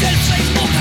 Del Facebook.